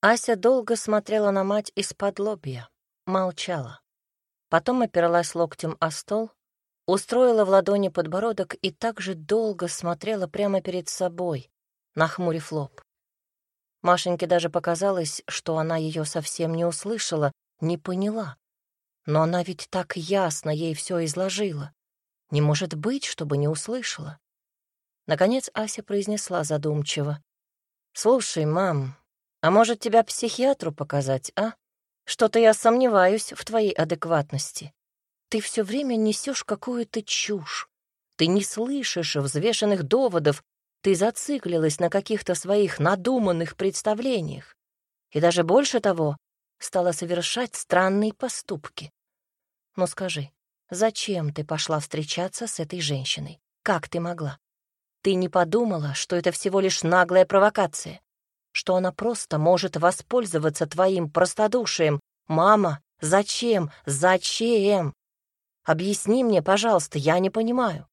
Ася долго смотрела на мать из-под лобья, молчала. Потом опиралась локтем о стол, устроила в ладони подбородок и так же долго смотрела прямо перед собой, нахмурив лоб. Машеньке даже показалось, что она ее совсем не услышала, не поняла. Но она ведь так ясно ей все изложила. Не может быть, чтобы не услышала. Наконец Ася произнесла задумчиво. «Слушай, мам, а может тебя психиатру показать, а? Что-то я сомневаюсь в твоей адекватности. Ты все время несешь какую-то чушь. Ты не слышишь взвешенных доводов, ты зациклилась на каких-то своих надуманных представлениях. И даже больше того, стала совершать странные поступки. Но скажи, зачем ты пошла встречаться с этой женщиной? Как ты могла? Ты не подумала, что это всего лишь наглая провокация? Что она просто может воспользоваться твоим простодушием? Мама, зачем? Зачем? Объясни мне, пожалуйста, я не понимаю.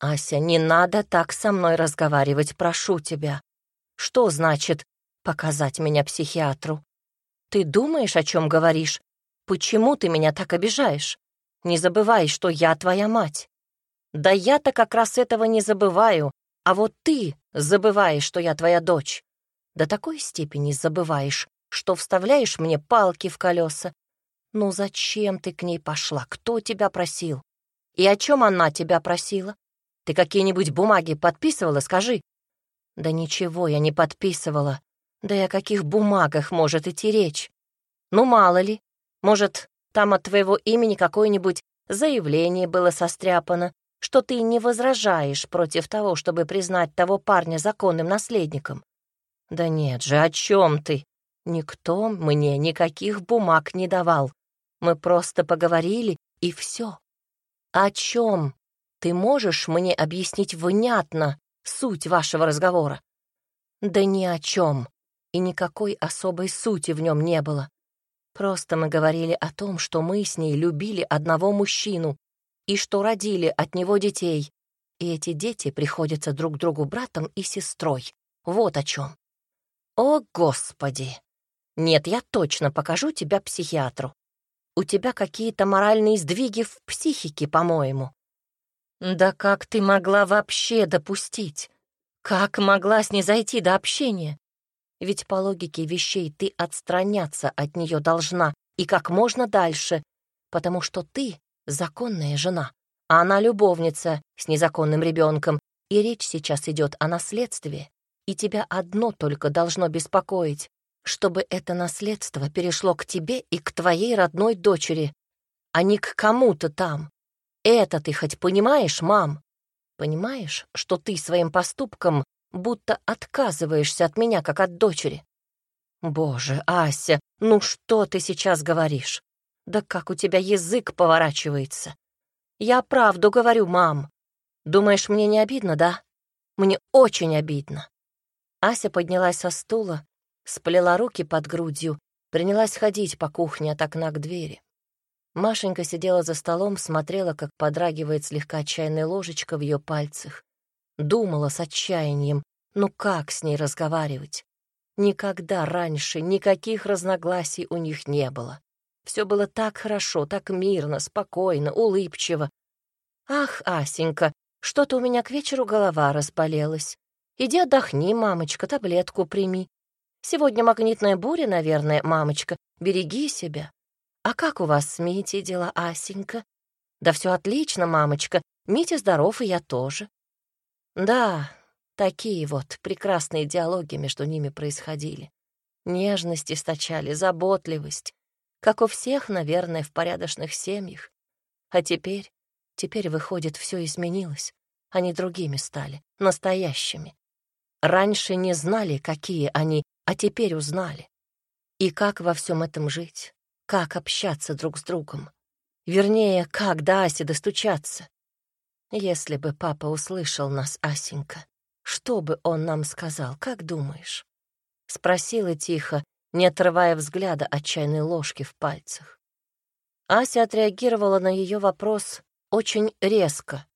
Ася, не надо так со мной разговаривать, прошу тебя. Что значит показать меня психиатру? Ты думаешь, о чем говоришь? Почему ты меня так обижаешь? Не забывай, что я твоя мать. Да я-то как раз этого не забываю, а вот ты забываешь, что я твоя дочь. До такой степени забываешь, что вставляешь мне палки в колеса, ну зачем ты к ней пошла? Кто тебя просил? И о чем она тебя просила? Ты какие-нибудь бумаги подписывала, скажи? Да ничего я не подписывала. Да и о каких бумагах может идти речь? Ну, мало ли. Может, там от твоего имени какое-нибудь заявление было состряпано, что ты не возражаешь против того, чтобы признать того парня законным наследником. Да нет же, о чем ты? Никто мне никаких бумаг не давал. Мы просто поговорили, и все. О чем? Ты можешь мне объяснить внятно суть вашего разговора? Да ни о чем. И никакой особой сути в нем не было. Просто мы говорили о том, что мы с ней любили одного мужчину и что родили от него детей. И эти дети приходятся друг другу братом и сестрой. Вот о чем. О, Господи! Нет, я точно покажу тебя психиатру. У тебя какие-то моральные сдвиги в психике, по-моему. Да как ты могла вообще допустить? Как могла с ней зайти до общения? Ведь по логике вещей ты отстраняться от нее должна и как можно дальше, потому что ты законная жена, а она любовница с незаконным ребенком, и речь сейчас идет о наследстве, и тебя одно только должно беспокоить чтобы это наследство перешло к тебе и к твоей родной дочери, а не к кому-то там. Это ты хоть понимаешь, мам? Понимаешь, что ты своим поступком будто отказываешься от меня, как от дочери? Боже, Ася, ну что ты сейчас говоришь? Да как у тебя язык поворачивается? Я правду говорю, мам. Думаешь, мне не обидно, да? Мне очень обидно. Ася поднялась со стула сплела руки под грудью, принялась ходить по кухне от окна к двери. Машенька сидела за столом, смотрела, как подрагивает слегка чайная ложечка в ее пальцах. Думала с отчаянием, ну как с ней разговаривать? Никогда раньше никаких разногласий у них не было. Все было так хорошо, так мирно, спокойно, улыбчиво. «Ах, Асенька, что-то у меня к вечеру голова разболелась. Иди отдохни, мамочка, таблетку прими. Сегодня магнитная буря, наверное, мамочка. Береги себя. А как у вас с Митей дела, Асенька? Да все отлично, мамочка. Митя здоров, и я тоже. Да, такие вот прекрасные диалоги между ними происходили. Нежность источали, заботливость. Как у всех, наверное, в порядочных семьях. А теперь, теперь, выходит, все изменилось. Они другими стали, настоящими. Раньше не знали, какие они, а теперь узнали. И как во всем этом жить? Как общаться друг с другом? Вернее, как до Аси достучаться? Если бы папа услышал нас, Асенька, что бы он нам сказал, как думаешь? Спросила тихо, не отрывая взгляда от чайной ложки в пальцах. Ася отреагировала на ее вопрос очень резко.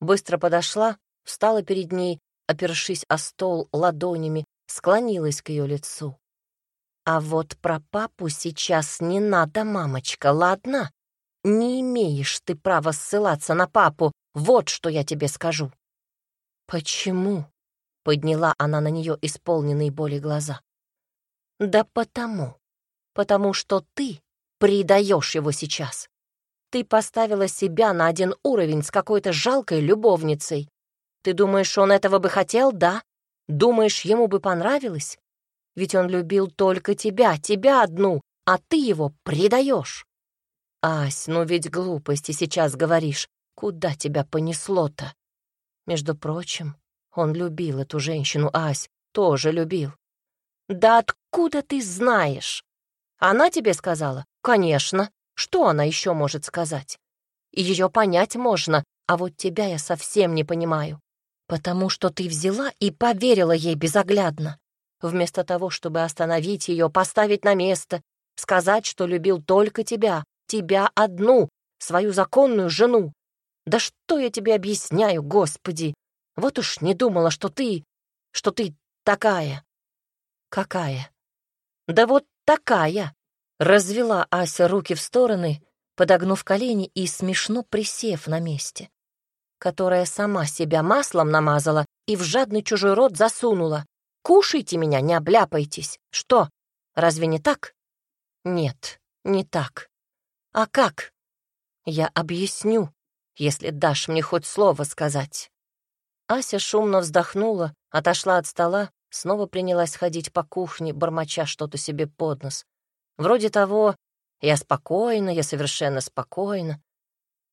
Быстро подошла, встала перед ней, опершись о стол ладонями, склонилась к ее лицу. А вот про папу сейчас не надо, мамочка, ладно? Не имеешь ты права ссылаться на папу, вот что я тебе скажу. Почему? Подняла она на нее исполненные боли глаза. Да потому. Потому что ты предаешь его сейчас. Ты поставила себя на один уровень с какой-то жалкой любовницей. Ты думаешь, он этого бы хотел, да? Думаешь, ему бы понравилось? Ведь он любил только тебя, тебя одну, а ты его предаешь. Ась, ну ведь глупости сейчас говоришь. Куда тебя понесло-то? Между прочим, он любил эту женщину, Ась, тоже любил. Да откуда ты знаешь? Она тебе сказала? Конечно. Что она еще может сказать? Ее понять можно, а вот тебя я совсем не понимаю. Потому что ты взяла и поверила ей безоглядно. Вместо того, чтобы остановить ее, поставить на место, сказать, что любил только тебя, тебя одну, свою законную жену. Да что я тебе объясняю, Господи? Вот уж не думала, что ты... что ты такая. Какая? Да вот такая. Развела Ася руки в стороны, подогнув колени и смешно присев на месте, которая сама себя маслом намазала и в жадный чужой рот засунула. «Кушайте меня, не обляпайтесь! Что, разве не так?» «Нет, не так. А как?» «Я объясню, если дашь мне хоть слово сказать». Ася шумно вздохнула, отошла от стола, снова принялась ходить по кухне, бормоча что-то себе под нос. Вроде того, я спокойна, я совершенно спокойна.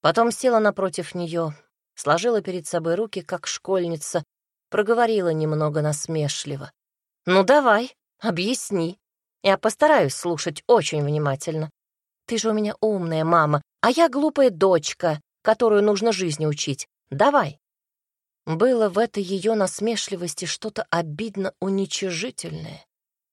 Потом села напротив нее, сложила перед собой руки, как школьница, проговорила немного насмешливо. «Ну давай, объясни. Я постараюсь слушать очень внимательно. Ты же у меня умная мама, а я глупая дочка, которую нужно жизни учить. Давай». Было в этой ее насмешливости что-то обидно уничижительное,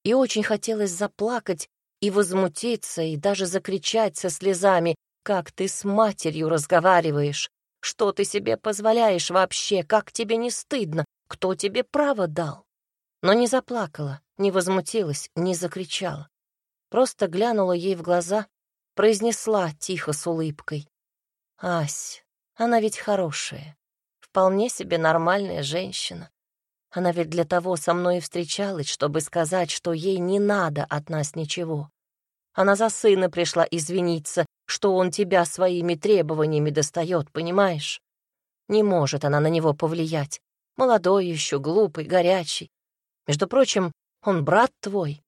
и очень хотелось заплакать и возмутиться, и даже закричать со слезами, как ты с матерью разговариваешь, что ты себе позволяешь вообще, как тебе не стыдно, кто тебе право дал. Но не заплакала, не возмутилась, не закричала. Просто глянула ей в глаза, произнесла тихо с улыбкой. «Ась, она ведь хорошая, вполне себе нормальная женщина. Она ведь для того со мной и встречалась, чтобы сказать, что ей не надо от нас ничего. Она за сына пришла извиниться, что он тебя своими требованиями достает, понимаешь? Не может она на него повлиять. Молодой еще, глупый, горячий. Между прочим, он брат твой.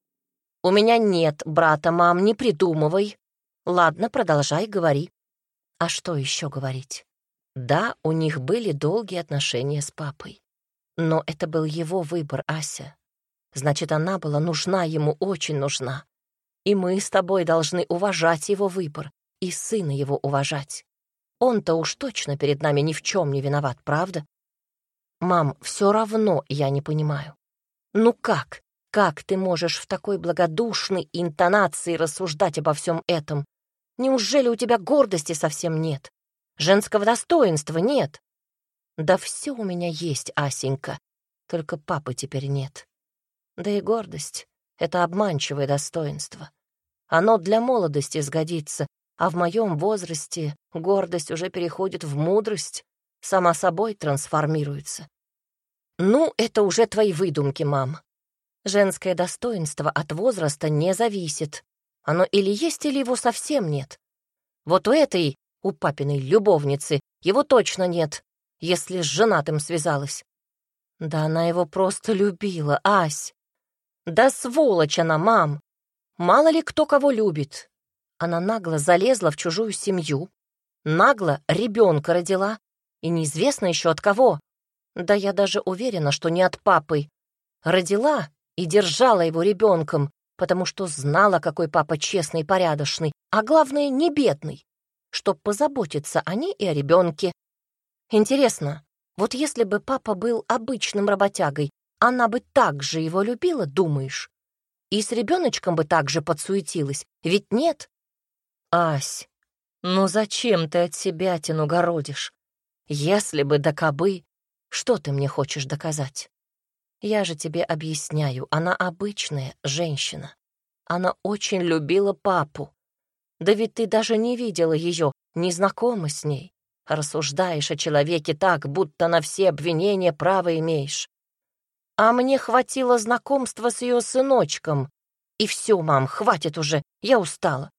У меня нет брата, мам, не придумывай. Ладно, продолжай, говори. А что еще говорить? Да, у них были долгие отношения с папой. Но это был его выбор, Ася. Значит, она была нужна ему, очень нужна. И мы с тобой должны уважать его выбор и сына его уважать. Он-то уж точно перед нами ни в чем не виноват, правда? Мам, все равно я не понимаю. Ну как? Как ты можешь в такой благодушной интонации рассуждать обо всем этом? Неужели у тебя гордости совсем нет? Женского достоинства нет? Да все у меня есть, Асенька, только папы теперь нет. Да и гордость — это обманчивое достоинство. Оно для молодости сгодится, а в моем возрасте гордость уже переходит в мудрость, сама собой трансформируется. Ну, это уже твои выдумки, мам. Женское достоинство от возраста не зависит. Оно или есть, или его совсем нет. Вот у этой, у папиной любовницы, его точно нет, если с женатым связалась. Да она его просто любила, Ась. Да сволочь она, мам. Мало ли кто кого любит. Она нагло залезла в чужую семью, нагло ребенка родила, и неизвестно еще от кого. Да я даже уверена, что не от папы. Родила и держала его ребенком, потому что знала, какой папа честный и порядочный, а главное, не бедный, чтоб позаботиться о ней и о ребенке. Интересно, вот если бы папа был обычным работягой, она бы так же его любила, думаешь? И с ребеночком бы так же подсуетилась, ведь нет? Ась, ну зачем ты от себя тяну городишь? Если бы да кобы, что ты мне хочешь доказать? Я же тебе объясняю, она обычная женщина. Она очень любила папу. Да ведь ты даже не видела ее, не знакома с ней. Рассуждаешь о человеке так, будто на все обвинения право имеешь. А мне хватило знакомства с ее сыночком. И все, мам, хватит уже, я устала.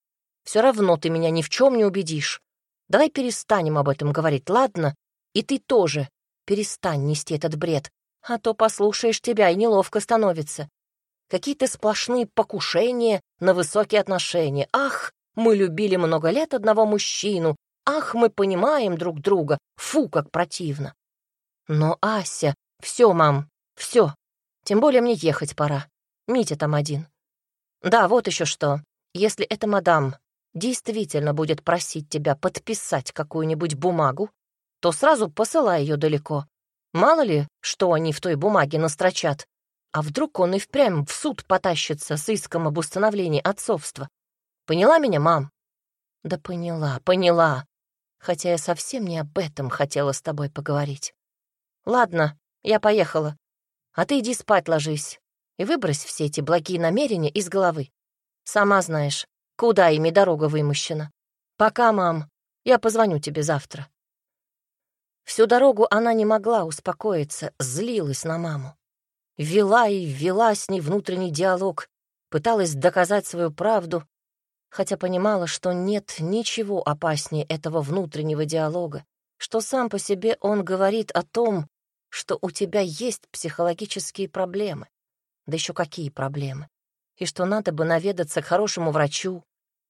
Все равно ты меня ни в чем не убедишь. Давай перестанем об этом говорить, ладно? И ты тоже перестань нести этот бред, а то послушаешь тебя и неловко становится. Какие-то сплошные покушения на высокие отношения. Ах, мы любили много лет одного мужчину. Ах, мы понимаем друг друга. Фу, как противно. Но, Ася, все, мам, все. Тем более мне ехать пора. Митя там один. Да, вот еще что. Если эта мадам действительно будет просить тебя подписать какую-нибудь бумагу, то сразу посылай ее далеко. Мало ли, что они в той бумаге настрочат. А вдруг он и впрямь в суд потащится с иском об установлении отцовства? Поняла меня, мам? Да поняла, поняла. Хотя я совсем не об этом хотела с тобой поговорить. Ладно, я поехала. А ты иди спать ложись и выбрось все эти благие намерения из головы. Сама знаешь, куда ими дорога вымощена. Пока, мам, я позвоню тебе завтра. Всю дорогу она не могла успокоиться, злилась на маму. Вела и вела с ней внутренний диалог, пыталась доказать свою правду, хотя понимала, что нет ничего опаснее этого внутреннего диалога, что сам по себе он говорит о том, что у тебя есть психологические проблемы. Да еще какие проблемы. И что надо бы наведаться к хорошему врачу.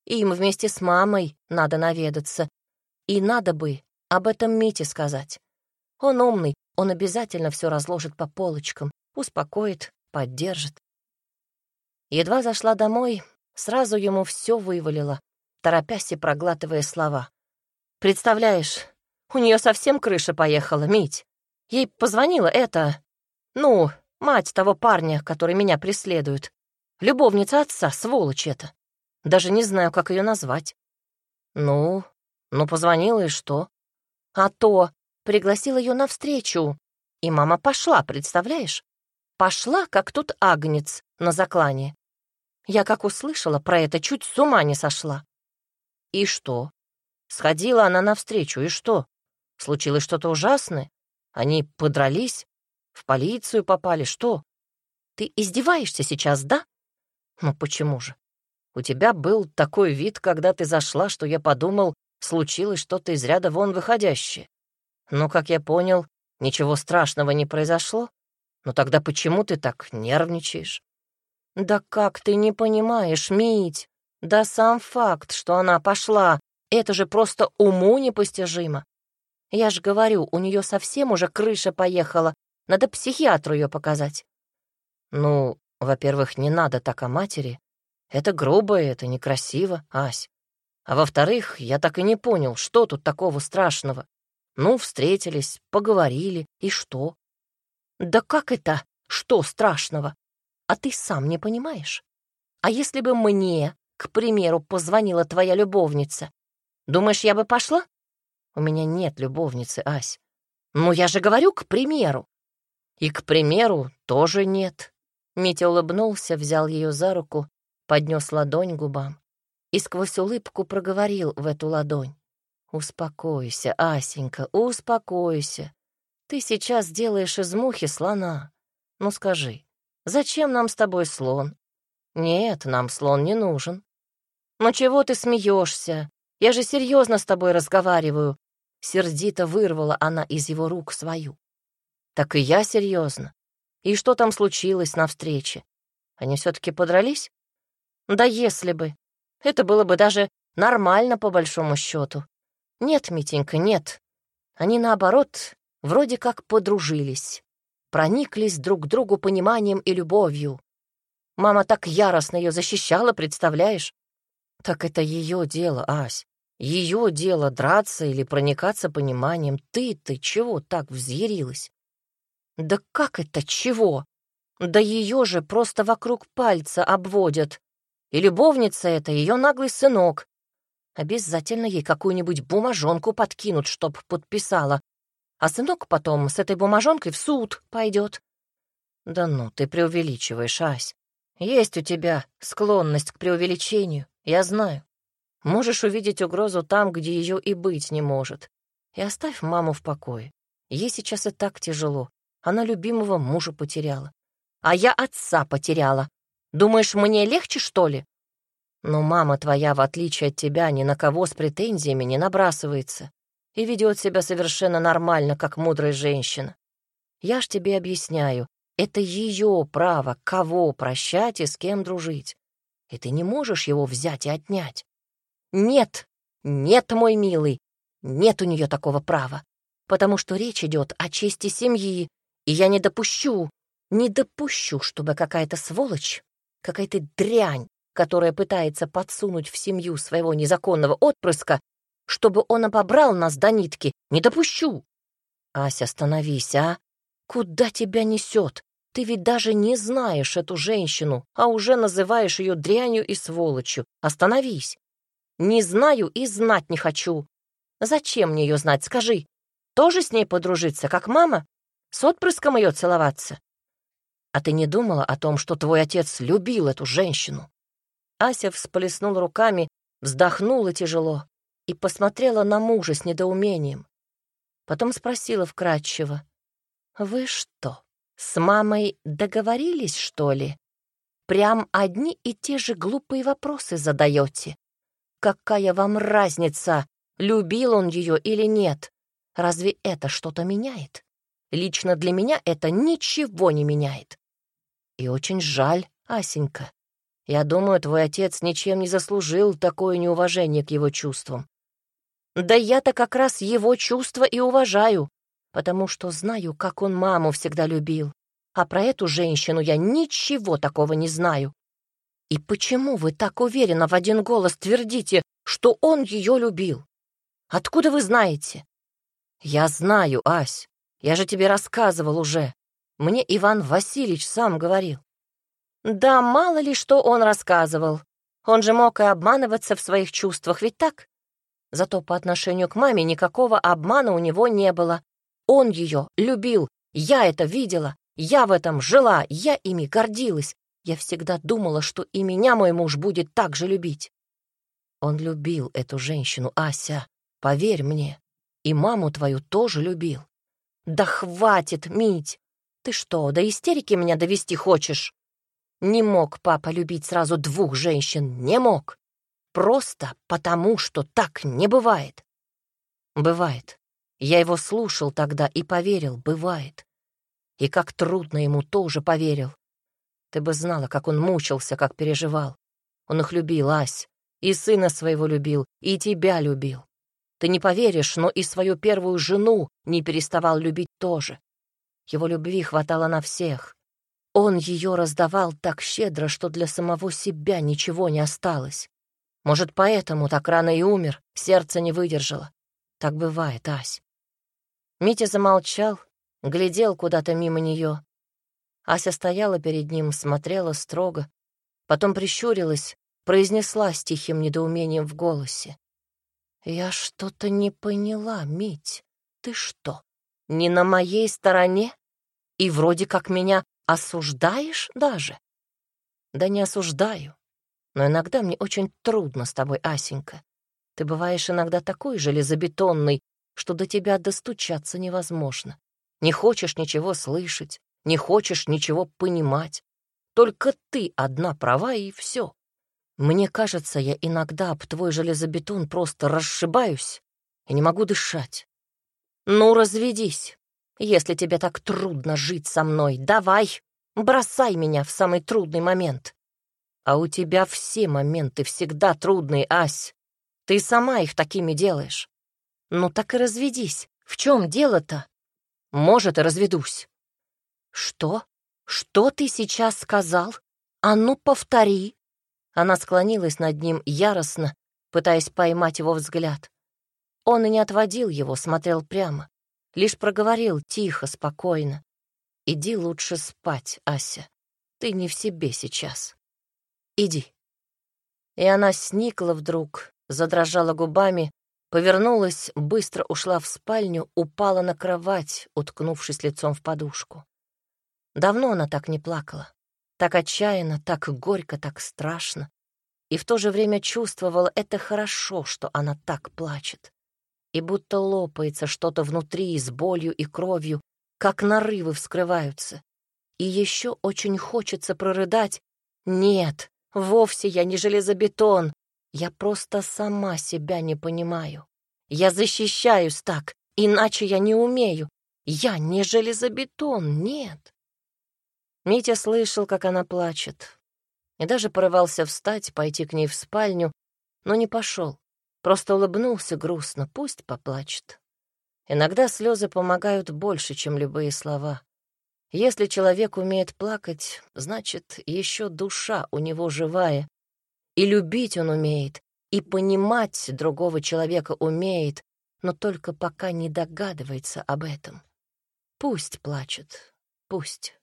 И им вместе с мамой надо наведаться. И надо бы об этом Мите сказать. Он умный, он обязательно все разложит по полочкам, успокоит, поддержит. Едва зашла домой, сразу ему все вывалило, торопясь и проглатывая слова. «Представляешь, у нее совсем крыша поехала, Мить. Ей позвонила эта, ну, мать того парня, который меня преследует. Любовница отца, сволочь это. Даже не знаю, как ее назвать. Ну, ну позвонила и что? А то пригласила ее навстречу. И мама пошла, представляешь? Пошла, как тут агнец на заклане. Я как услышала про это, чуть с ума не сошла. И что? Сходила она навстречу, и что? Случилось что-то ужасное? Они подрались? В полицию попали? Что? Ты издеваешься сейчас, да? Ну почему же? У тебя был такой вид, когда ты зашла, что я подумал, случилось что-то из ряда вон выходящее. Но, как я понял, ничего страшного не произошло. Но тогда почему ты так нервничаешь? Да как ты не понимаешь, Мить? Да сам факт, что она пошла, это же просто уму непостижимо. Я ж говорю, у нее совсем уже крыша поехала. Надо психиатру ее показать. Ну, во-первых, не надо так о матери. Это грубо, это некрасиво, Ась. А во-вторых, я так и не понял, что тут такого страшного. Ну, встретились, поговорили, и что? Да как это? Что страшного? А ты сам не понимаешь? А если бы мне, к примеру, позвонила твоя любовница, думаешь, я бы пошла? У меня нет любовницы, Ась. Ну, я же говорю, к примеру. И, к примеру, тоже нет. Митя улыбнулся, взял ее за руку, поднес ладонь губам и сквозь улыбку проговорил в эту ладонь. «Успокойся, Асенька, успокойся. Ты сейчас делаешь из мухи слона. Ну скажи, зачем нам с тобой слон? Нет, нам слон не нужен. Ну чего ты смеешься? Я же серьезно с тобой разговариваю. Сердито вырвала она из его рук свою. Так и я серьезно. И что там случилось на встрече? Они все-таки подрались? Да если бы. Это было бы даже нормально по большому счету. Нет, Митенька, нет. Они, наоборот, вроде как подружились. Прониклись друг к другу пониманием и любовью. Мама так яростно ее защищала, представляешь? Так это ее дело, Ась. Ее дело драться или проникаться пониманием. Ты-ты чего так взъярилась? Да как это чего? Да ее же просто вокруг пальца обводят. И любовница это ее наглый сынок. Обязательно ей какую-нибудь бумажонку подкинут, чтоб подписала. А сынок потом с этой бумажонкой в суд пойдет. Да ну, ты преувеличиваешь, Ась. Есть у тебя склонность к преувеличению, я знаю. Можешь увидеть угрозу там, где ее и быть не может. И оставь маму в покое. Ей сейчас и так тяжело. Она любимого мужа потеряла. А я отца потеряла. Думаешь, мне легче, что ли? Но мама твоя, в отличие от тебя, ни на кого с претензиями не набрасывается и ведет себя совершенно нормально, как мудрая женщина. Я ж тебе объясняю, это ее право, кого прощать и с кем дружить. И ты не можешь его взять и отнять. Нет, нет, мой милый, нет у нее такого права, потому что речь идет о чести семьи, и я не допущу, не допущу, чтобы какая-то сволочь, какая-то дрянь, которая пытается подсунуть в семью своего незаконного отпрыска, чтобы он обобрал нас до нитки, не допущу. Ася, остановись, а? Куда тебя несет? Ты ведь даже не знаешь эту женщину, а уже называешь ее дрянью и сволочью. Остановись. Не знаю и знать не хочу. Зачем мне ее знать, скажи? Тоже с ней подружиться, как мама? С отпрыском ее целоваться? А ты не думала о том, что твой отец любил эту женщину? Ася всплеснула руками, вздохнула тяжело и посмотрела на мужа с недоумением. Потом спросила вкратчиво. «Вы что, с мамой договорились, что ли? Прям одни и те же глупые вопросы задаете. Какая вам разница, любил он ее или нет? Разве это что-то меняет? Лично для меня это ничего не меняет. И очень жаль, Асенька. Я думаю, твой отец ничем не заслужил такое неуважение к его чувствам. Да я-то как раз его чувства и уважаю, потому что знаю, как он маму всегда любил. А про эту женщину я ничего такого не знаю. И почему вы так уверенно в один голос твердите, что он ее любил? Откуда вы знаете? Я знаю, Ась. Я же тебе рассказывал уже. Мне Иван Васильевич сам говорил. Да мало ли что он рассказывал. Он же мог и обманываться в своих чувствах, ведь так? Зато по отношению к маме никакого обмана у него не было. Он ее любил, я это видела, я в этом жила, я ими гордилась. Я всегда думала, что и меня мой муж будет так же любить. Он любил эту женщину, Ася, поверь мне. И маму твою тоже любил. Да хватит, Мить! Ты что, до истерики меня довести хочешь? Не мог папа любить сразу двух женщин, не мог. Просто потому, что так не бывает. Бывает. Я его слушал тогда и поверил, бывает. И как трудно ему тоже поверил. Ты бы знала, как он мучился, как переживал. Он их любил, Ась, и сына своего любил, и тебя любил. Ты не поверишь, но и свою первую жену не переставал любить тоже. Его любви хватало на всех. Он ее раздавал так щедро, что для самого себя ничего не осталось. Может, поэтому так рано и умер, сердце не выдержало. Так бывает, Ась. Митя замолчал, глядел куда-то мимо нее. Ася стояла перед ним, смотрела строго, потом прищурилась, произнесла с тихим недоумением в голосе. «Я что-то не поняла, Мить. Ты что, не на моей стороне? И вроде как меня осуждаешь даже?» «Да не осуждаю но иногда мне очень трудно с тобой, Асенька. Ты бываешь иногда такой железобетонный, что до тебя достучаться невозможно. Не хочешь ничего слышать, не хочешь ничего понимать. Только ты одна права, и все. Мне кажется, я иногда об твой железобетон просто расшибаюсь и не могу дышать. Ну, разведись. Если тебе так трудно жить со мной, давай, бросай меня в самый трудный момент. А у тебя все моменты всегда трудные, Ась. Ты сама их такими делаешь. Ну так и разведись. В чем дело-то? Может, и разведусь. Что? Что ты сейчас сказал? А ну, повтори. Она склонилась над ним яростно, пытаясь поймать его взгляд. Он и не отводил его, смотрел прямо. Лишь проговорил тихо, спокойно. «Иди лучше спать, Ася. Ты не в себе сейчас». Иди». И она сникла вдруг, задрожала губами, повернулась, быстро ушла в спальню, упала на кровать, уткнувшись лицом в подушку. Давно она так не плакала. Так отчаянно, так горько, так страшно. И в то же время чувствовала это хорошо, что она так плачет. И будто лопается что-то внутри с болью и кровью, как нарывы вскрываются. И еще очень хочется прорыдать «Нет, вовсе я не железобетон, я просто сама себя не понимаю. Я защищаюсь так, иначе я не умею. Я не железобетон, нет». Митя слышал, как она плачет, и даже порывался встать, пойти к ней в спальню, но не пошел, просто улыбнулся грустно, пусть поплачет. Иногда слезы помогают больше, чем любые слова. Если человек умеет плакать, значит, еще душа у него живая. И любить он умеет, и понимать другого человека умеет, но только пока не догадывается об этом. Пусть плачет, пусть.